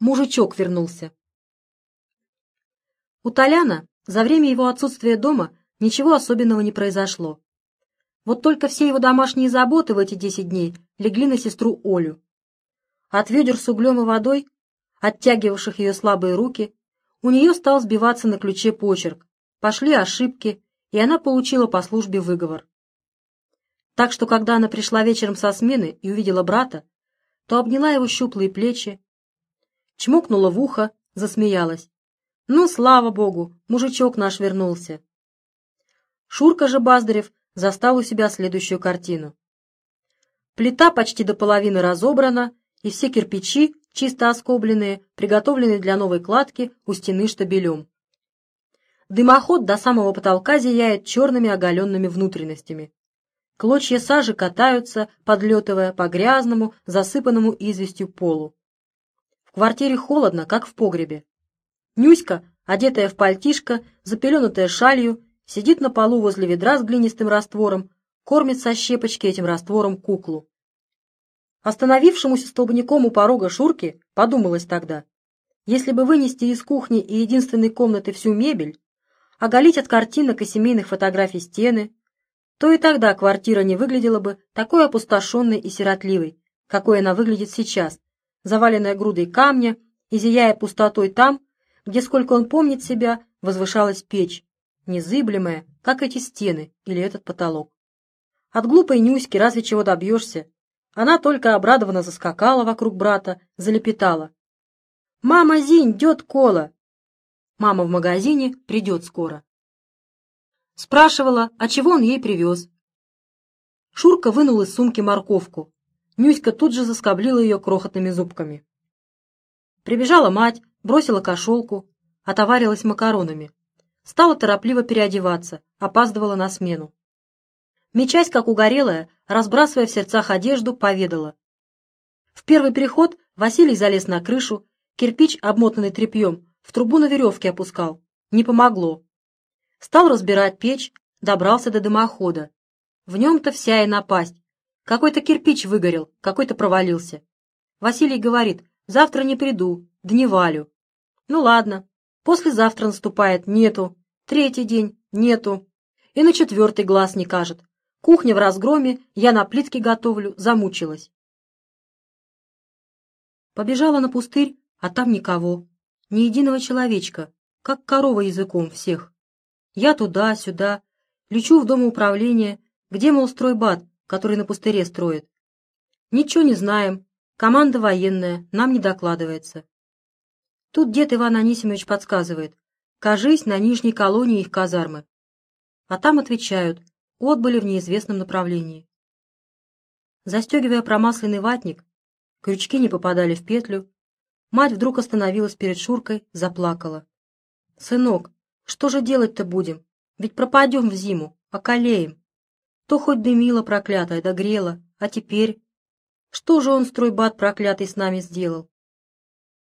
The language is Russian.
Мужичок вернулся. У Толяна за время его отсутствия дома ничего особенного не произошло. Вот только все его домашние заботы в эти десять дней легли на сестру Олю. От ведер с углем и водой, оттягивавших ее слабые руки, у нее стал сбиваться на ключе почерк, пошли ошибки, и она получила по службе выговор. Так что, когда она пришла вечером со смены и увидела брата, то обняла его щуплые плечи, чмокнула в ухо, засмеялась. «Ну, слава богу, мужичок наш вернулся!» Шурка же Баздарев застал у себя следующую картину. Плита почти до половины разобрана, и все кирпичи, чисто оскобленные, приготовлены для новой кладки у стены штабелем. Дымоход до самого потолка зияет черными оголенными внутренностями. Клочья сажи катаются, подлетывая по грязному, засыпанному известью полу. В квартире холодно, как в погребе. Нюська, одетая в пальтишко, запеленутая шалью, сидит на полу возле ведра с глинистым раствором, кормит со щепочки этим раствором куклу. Остановившемуся столбняком у порога Шурки подумалось тогда, если бы вынести из кухни и единственной комнаты всю мебель, оголить от картинок и семейных фотографий стены, то и тогда квартира не выглядела бы такой опустошенной и сиротливой, какой она выглядит сейчас, заваленная грудой камня и зияя пустотой там, где, сколько он помнит себя, возвышалась печь, незыблемая, как эти стены или этот потолок. От глупой Нюськи разве чего добьешься? Она только обрадованно заскакала вокруг брата, залепетала. «Мама, Зинь, дет кола!» Мама в магазине придет скоро. Спрашивала, а чего он ей привез. Шурка вынул из сумки морковку, Нюська тут же заскоблила ее крохотными зубками. Прибежала мать, бросила кошелку, отоварилась макаронами. Стала торопливо переодеваться, опаздывала на смену. Мечась, как угорелая, разбрасывая в сердцах одежду, поведала. В первый переход Василий залез на крышу, кирпич, обмотанный тряпьем, в трубу на веревке опускал. Не помогло. Стал разбирать печь, добрался до дымохода. В нем-то вся и напасть, какой-то кирпич выгорел, какой-то провалился. Василий говорит, завтра не приду, дневалю. Ну ладно, послезавтра наступает, нету. Третий день, нету. И на четвертый глаз не кажет. Кухня в разгроме, я на плитке готовлю, замучилась. Побежала на пустырь, а там никого. Ни единого человечка, как корова языком всех. Я туда-сюда, лечу в дом управления, где, мол, стройбат, который на пустыре строит. Ничего не знаем. Команда военная, нам не докладывается. Тут дед Иван Анисимович подсказывает. Кажись, на нижней колонии их казармы. А там отвечают, отбыли в неизвестном направлении. Застегивая промасленный ватник, крючки не попадали в петлю, мать вдруг остановилась перед Шуркой, заплакала. «Сынок, что же делать-то будем? Ведь пропадем в зиму, околеем. То хоть дымила проклятая, да грела, а теперь... Что же он, стройбат проклятый, с нами сделал?